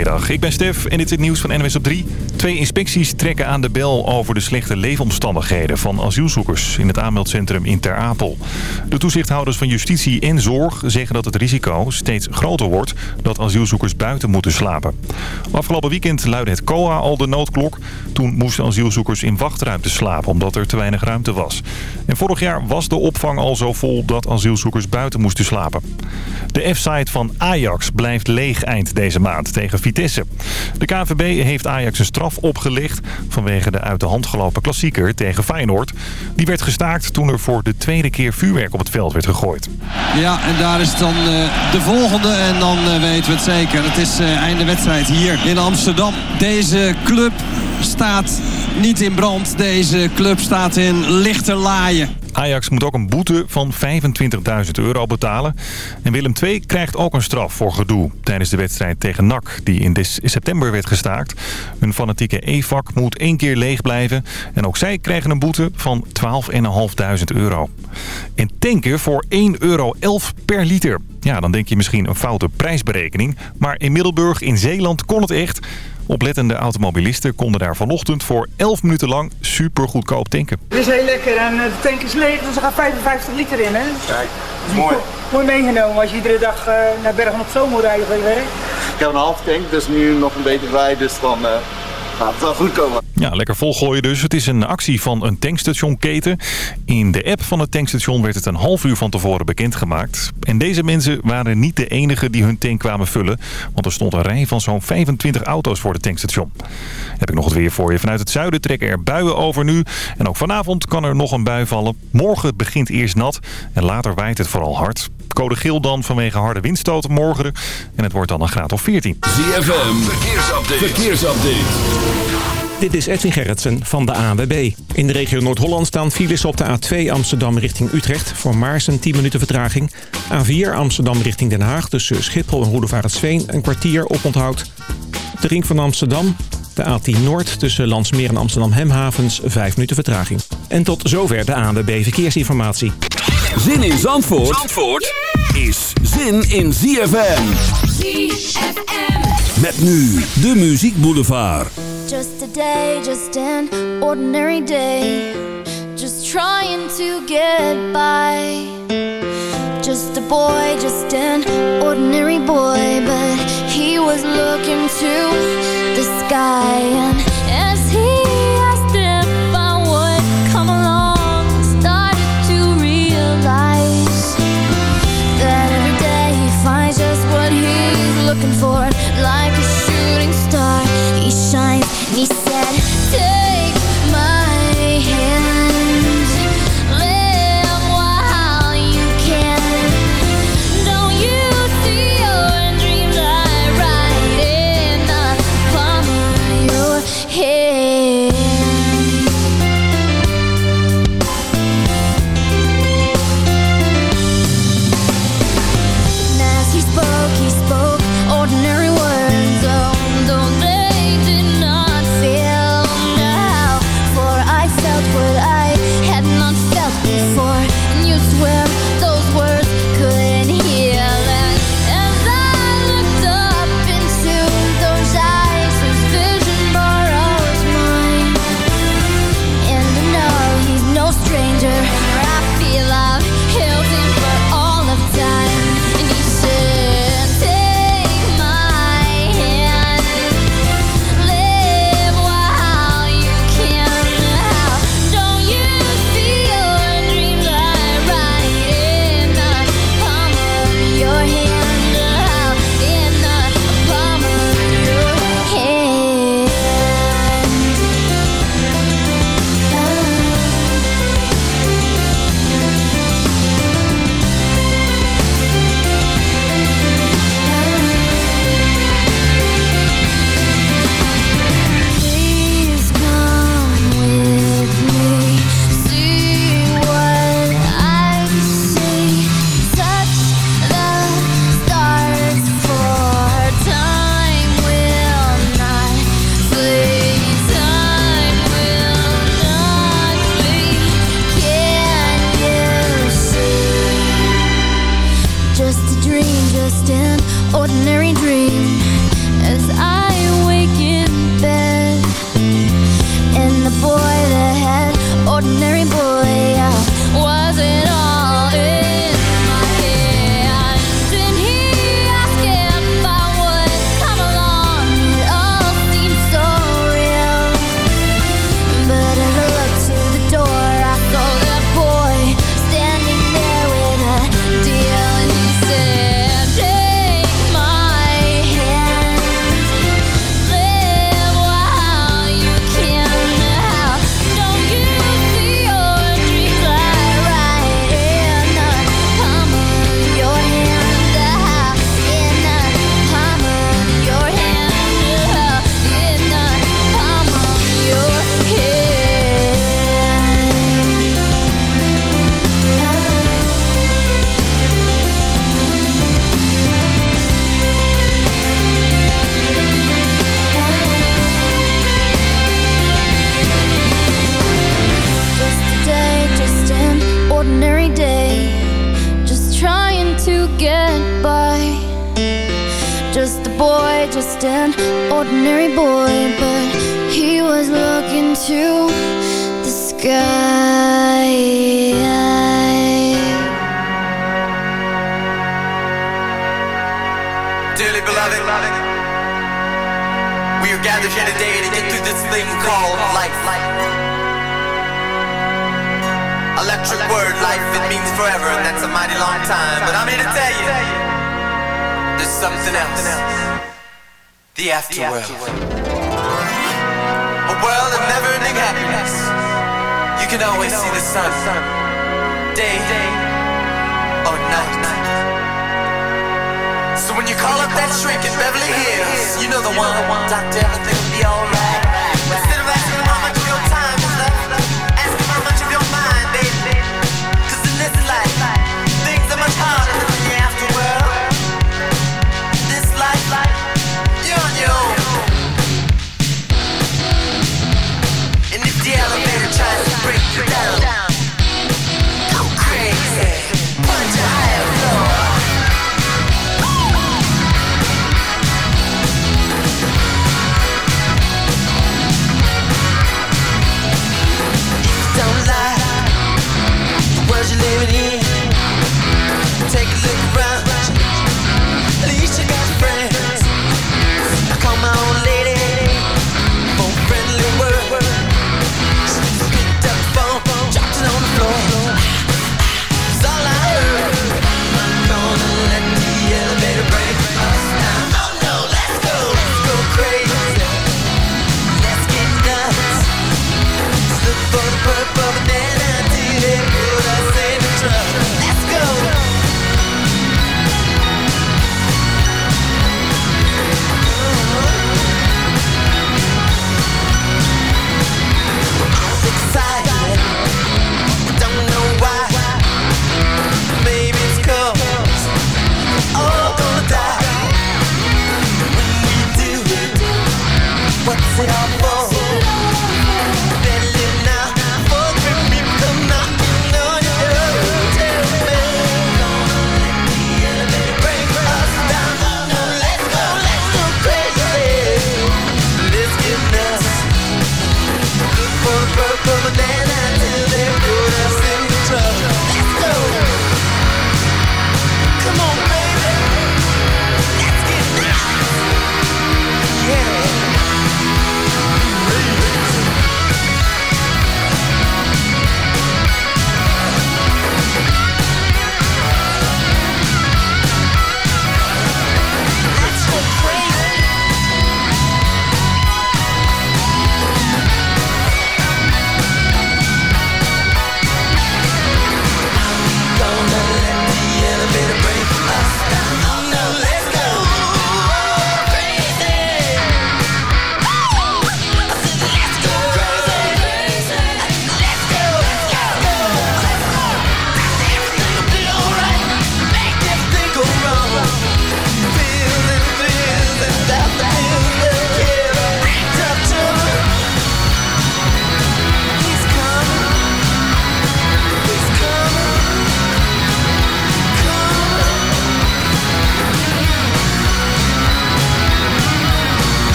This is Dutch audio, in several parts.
Goedemiddag, ik ben Stef en dit is het nieuws van NWS op 3. Twee inspecties trekken aan de bel over de slechte leefomstandigheden van asielzoekers in het aanmeldcentrum in Ter Apel. De toezichthouders van justitie en zorg zeggen dat het risico steeds groter wordt dat asielzoekers buiten moeten slapen. Afgelopen weekend luidde het COA al de noodklok. Toen moesten asielzoekers in wachtruimte slapen omdat er te weinig ruimte was. En vorig jaar was de opvang al zo vol dat asielzoekers buiten moesten slapen. De F-site van Ajax blijft leeg eind deze maand tegen De KNVB heeft Ajax een straf opgelegd vanwege de uit de hand gelopen klassieker tegen Feyenoord. Die werd gestaakt toen er voor de tweede keer vuurwerk op het veld werd gegooid. Ja, en daar is dan uh, de volgende en dan uh, weten we het zeker. Het is uh, einde wedstrijd hier in Amsterdam. Deze club staat niet in brand. Deze club staat in lichte laaien. Ajax moet ook een boete van 25.000 euro betalen. En Willem II krijgt ook een straf voor gedoe tijdens de wedstrijd tegen NAC... die in september werd gestaakt. Hun fanatieke EVAC moet één keer leeg blijven. En ook zij krijgen een boete van 12.500 euro. En tanken voor 1,11 euro per liter. Ja, dan denk je misschien een foute prijsberekening. Maar in Middelburg in Zeeland kon het echt... Oplettende automobilisten konden daar vanochtend voor 11 minuten lang super goedkoop tanken. Het is heel lekker en de tank is leeg, dus er gaat 55 liter in. Hè? Kijk, dat is mooi. Mooi meegenomen als je iedere dag uh, naar Bergen op Zoom moet rijden voor je werk. Ik heb een half tank, dus nu nog een beetje bij, dus dan... Uh gaat het wel goed komen. Ja, lekker volgooien dus. Het is een actie van een tankstationketen. In de app van het tankstation werd het een half uur van tevoren bekendgemaakt. En deze mensen waren niet de enige die hun tank kwamen vullen. Want er stond een rij van zo'n 25 auto's voor het tankstation. Heb ik nog het weer voor je. Vanuit het zuiden trekken er buien over nu. En ook vanavond kan er nog een bui vallen. Morgen begint eerst nat en later waait het vooral hard. Code geel dan vanwege harde windstoten morgen. En het wordt dan een graad of 14. ZFM, verkeersupdate. verkeersupdate. Dit is Edwin Gerritsen van de ANWB. In de regio Noord-Holland staan files op de A2 Amsterdam richting Utrecht... voor Maarsen 10 minuten vertraging. A4 Amsterdam richting Den Haag tussen Schiphol en Roedevaartsveen... een kwartier op onthoud. De ring van Amsterdam, de A10 Noord tussen Landsmeer en Amsterdam-Hemhavens... 5 minuten vertraging. En tot zover de ANWB Verkeersinformatie. Zin in Zandvoort, Zandvoort is zin in ZFM. ZFM. Met nu de Muziek Boulevard. Just a day, just an ordinary day. Just trying to get by. Just a boy, just an ordinary boy. But he was looking to the sky. And as he asked if I would come along, started to realize that every day he finds just what he's looking for. sun, sun, day, day, or night. So when you call up that shrink in Beverly Hills, you know the one, doctor, everything will be alright.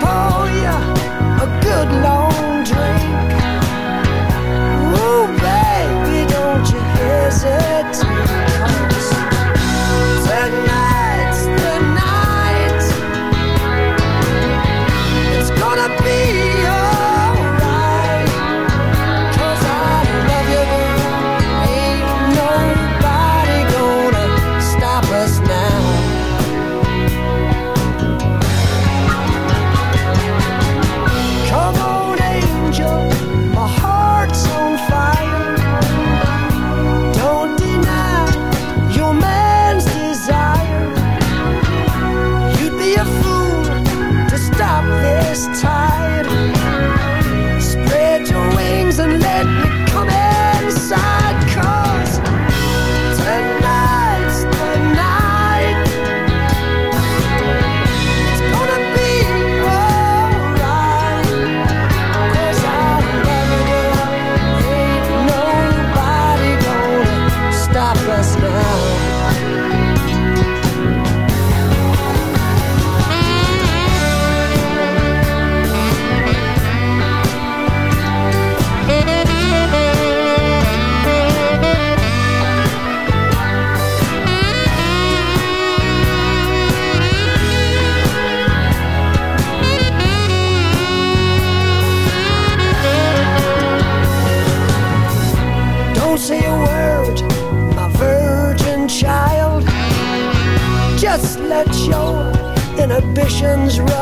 Paul, oh yeah, a good life. oceans rise.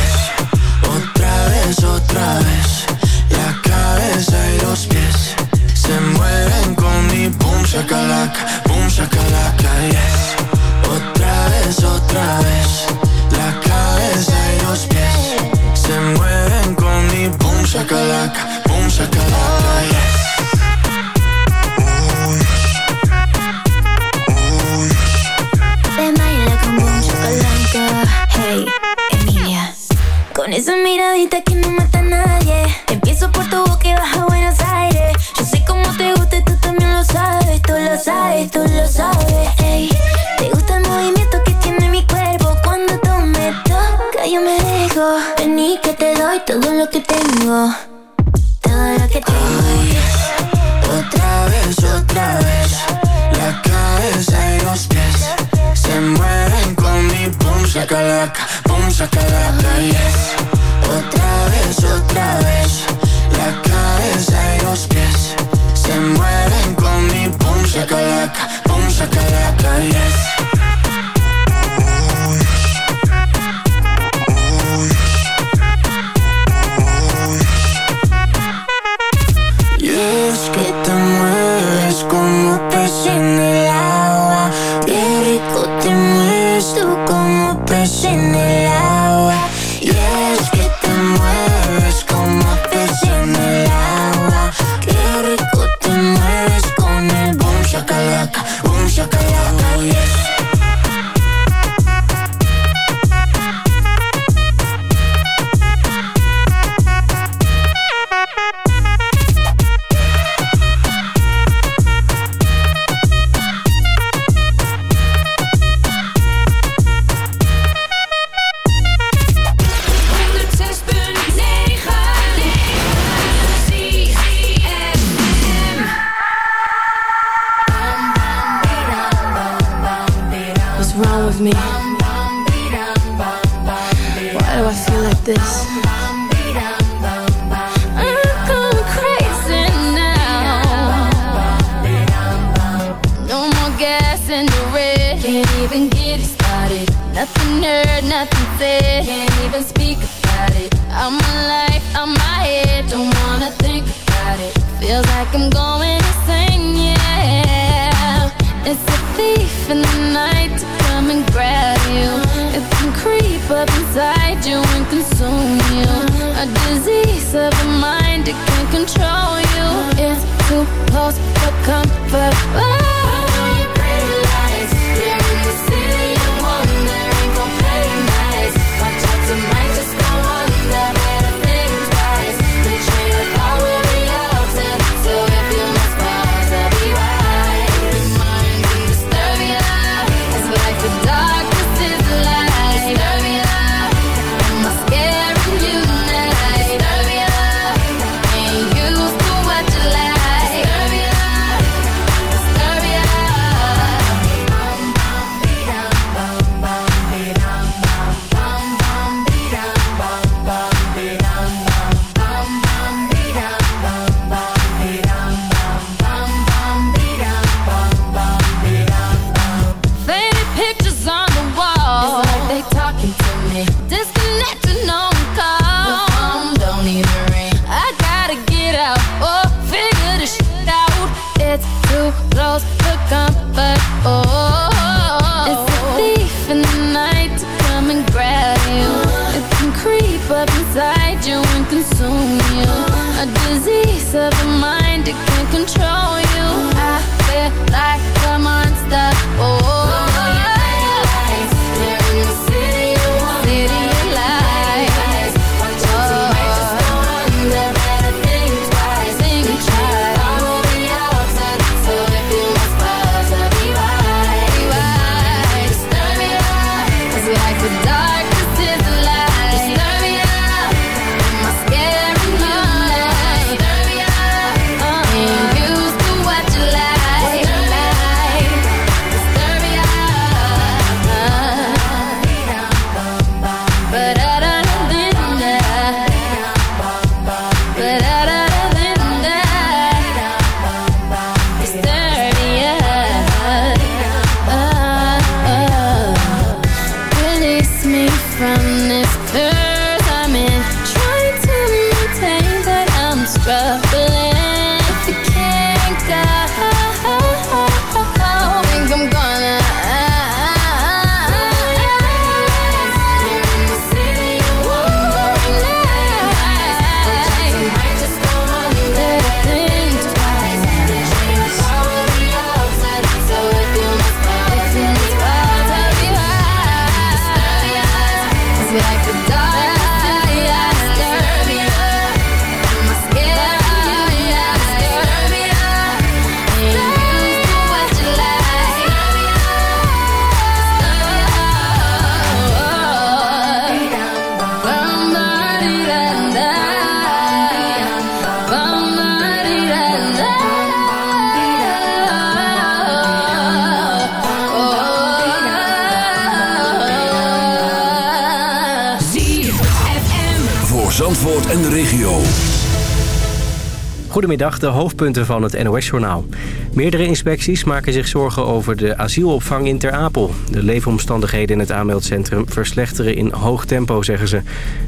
Goedemiddag, de hoofdpunten van het NOS-journaal. Meerdere inspecties maken zich zorgen over de asielopvang in Ter Apel. De leefomstandigheden in het aanmeldcentrum verslechteren in hoog tempo, zeggen ze.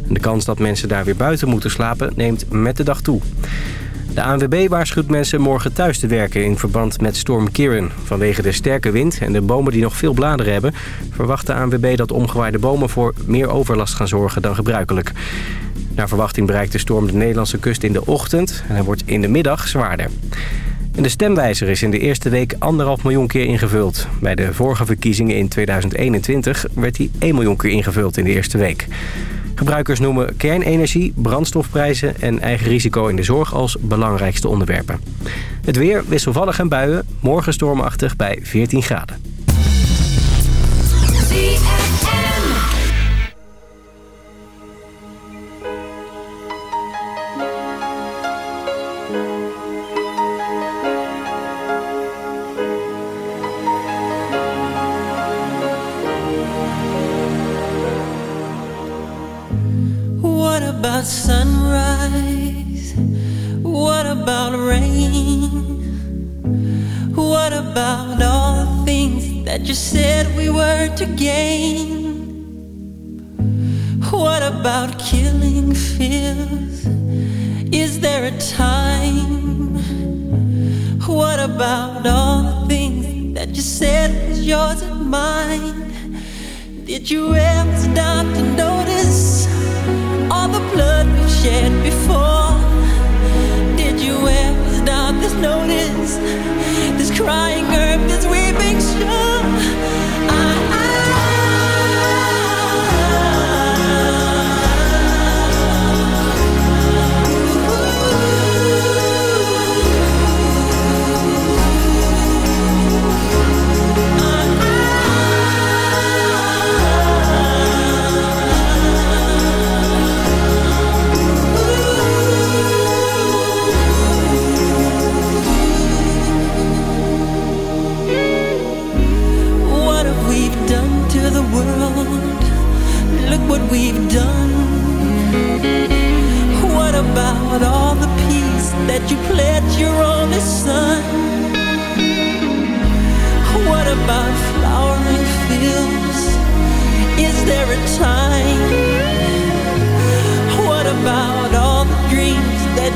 De kans dat mensen daar weer buiten moeten slapen neemt met de dag toe. De ANWB waarschuwt mensen morgen thuis te werken in verband met storm Kieran. Vanwege de sterke wind en de bomen die nog veel bladeren hebben... verwacht de ANWB dat omgewaaide bomen voor meer overlast gaan zorgen dan gebruikelijk. Naar verwachting bereikt de storm de Nederlandse kust in de ochtend... en hij wordt in de middag zwaarder. De stemwijzer is in de eerste week anderhalf miljoen keer ingevuld. Bij de vorige verkiezingen in 2021 werd hij 1 miljoen keer ingevuld in de eerste week. Gebruikers noemen kernenergie, brandstofprijzen en eigen risico in de zorg als belangrijkste onderwerpen. Het weer wisselvallig en buien, morgen stormachtig bij 14 graden.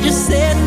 You said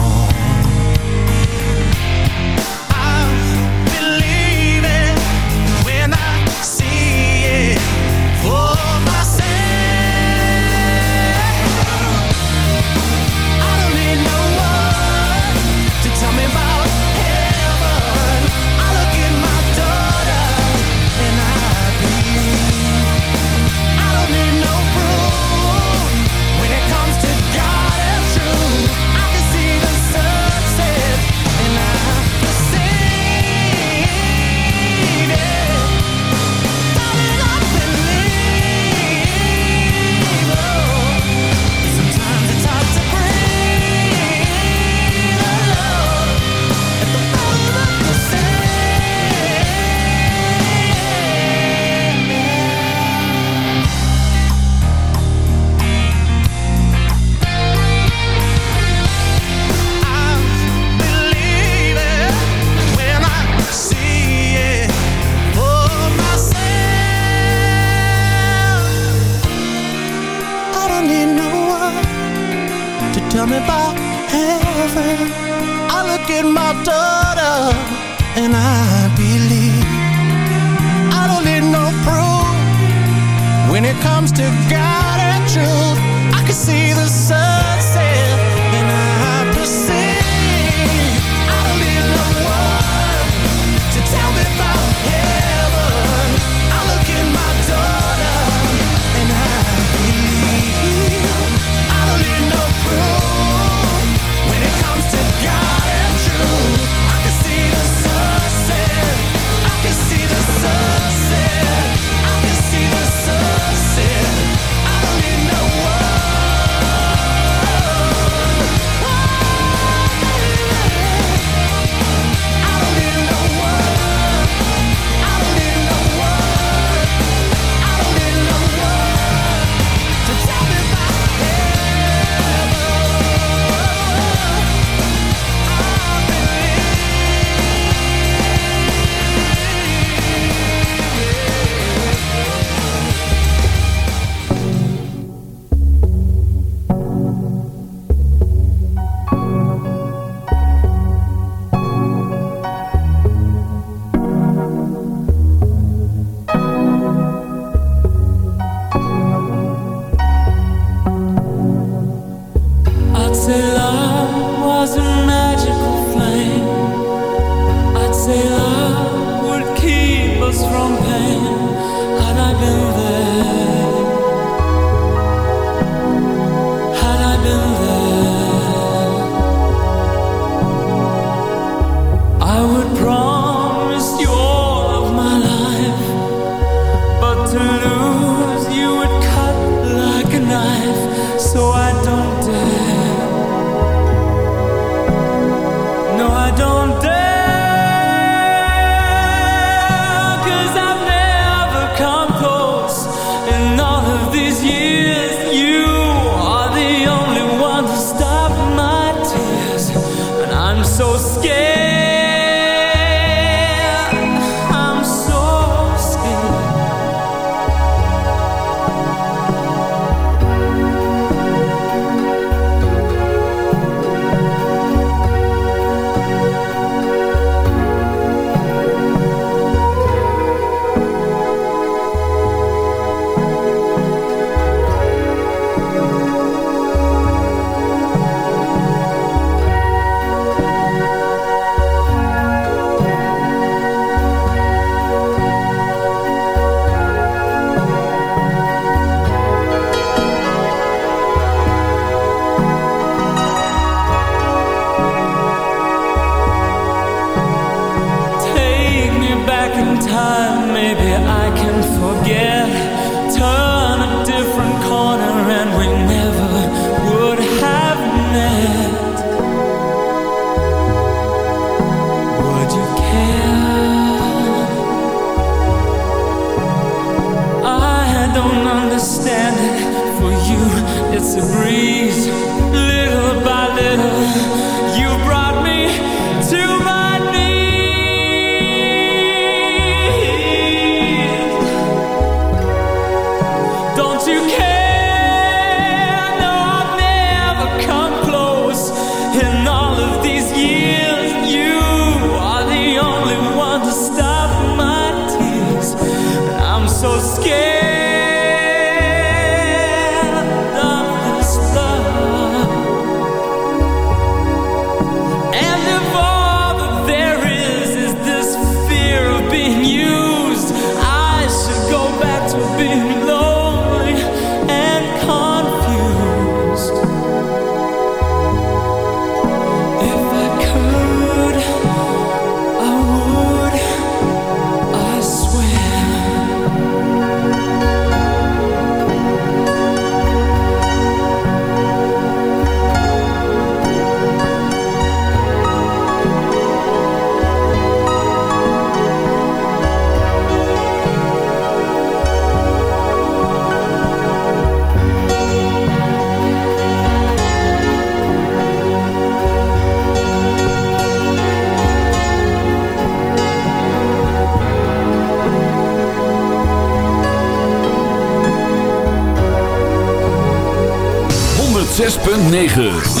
106.9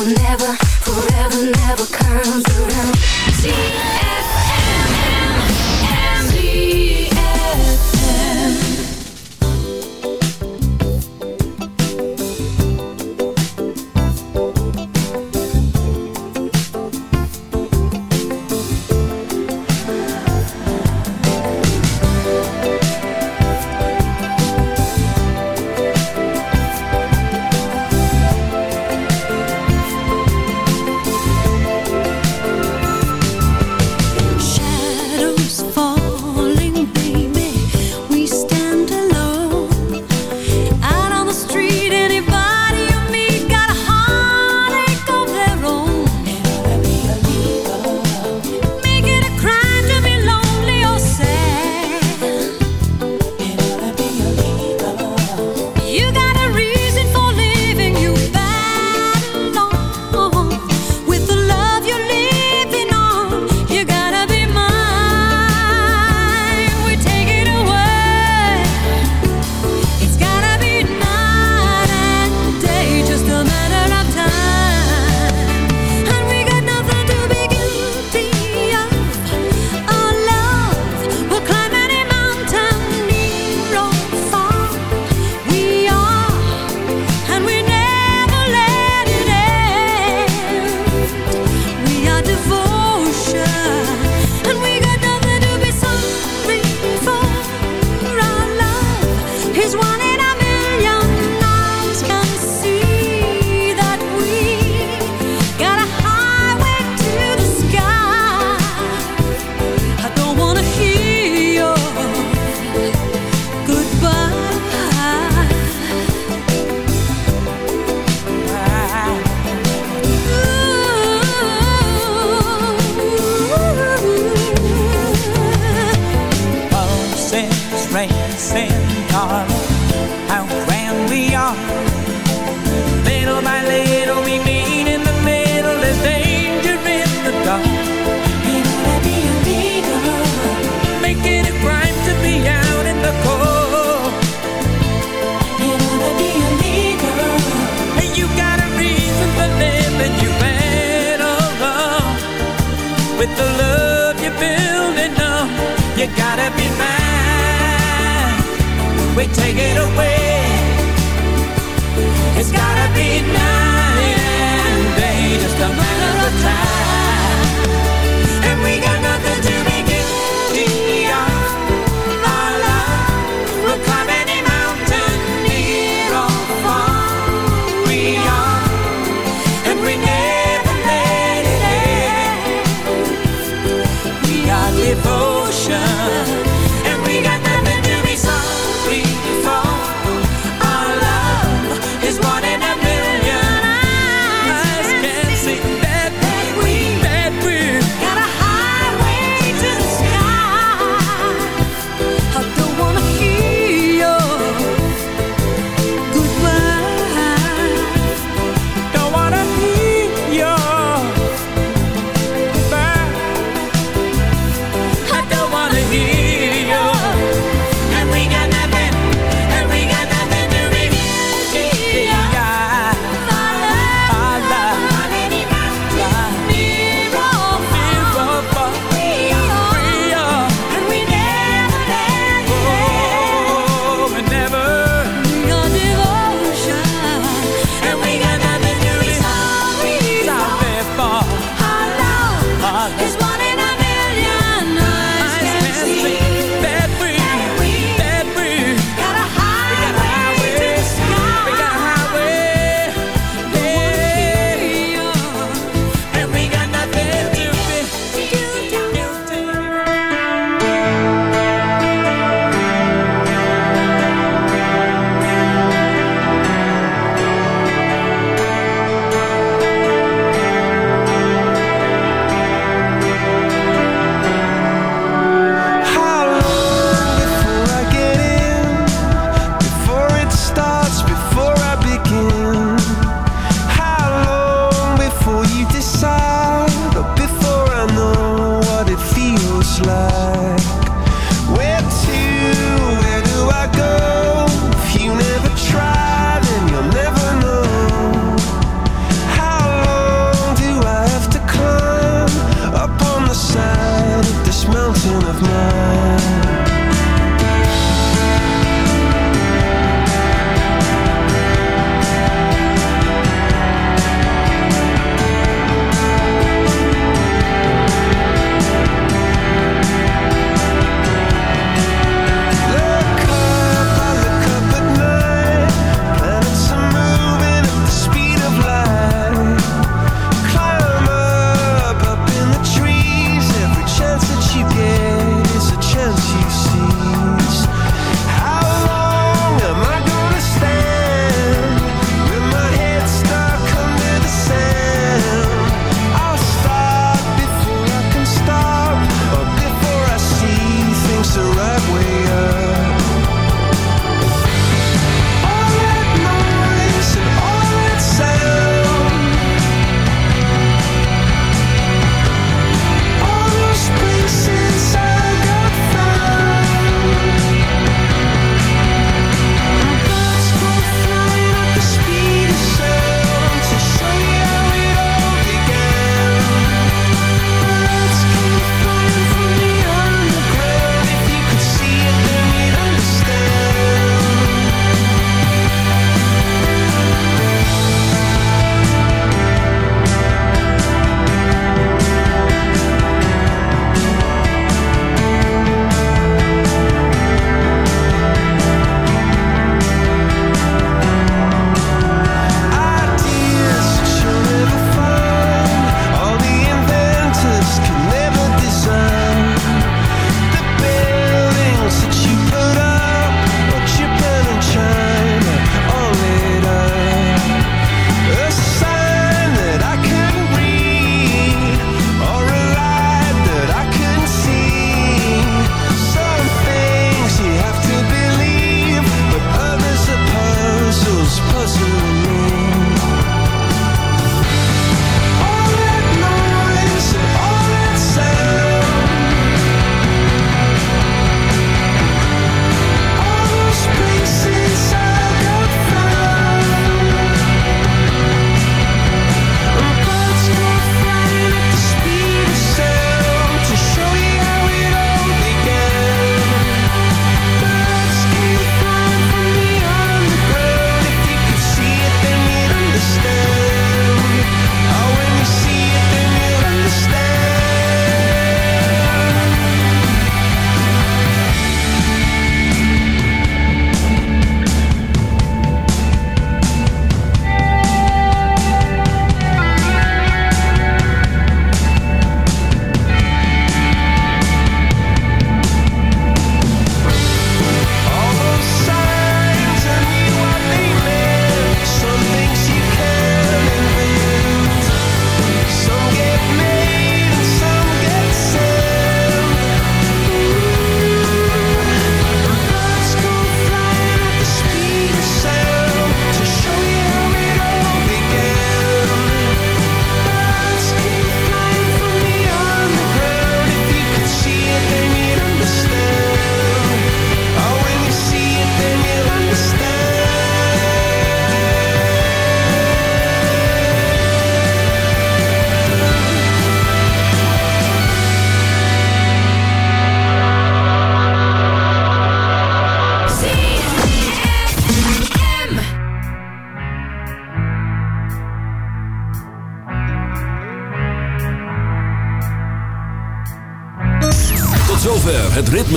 will never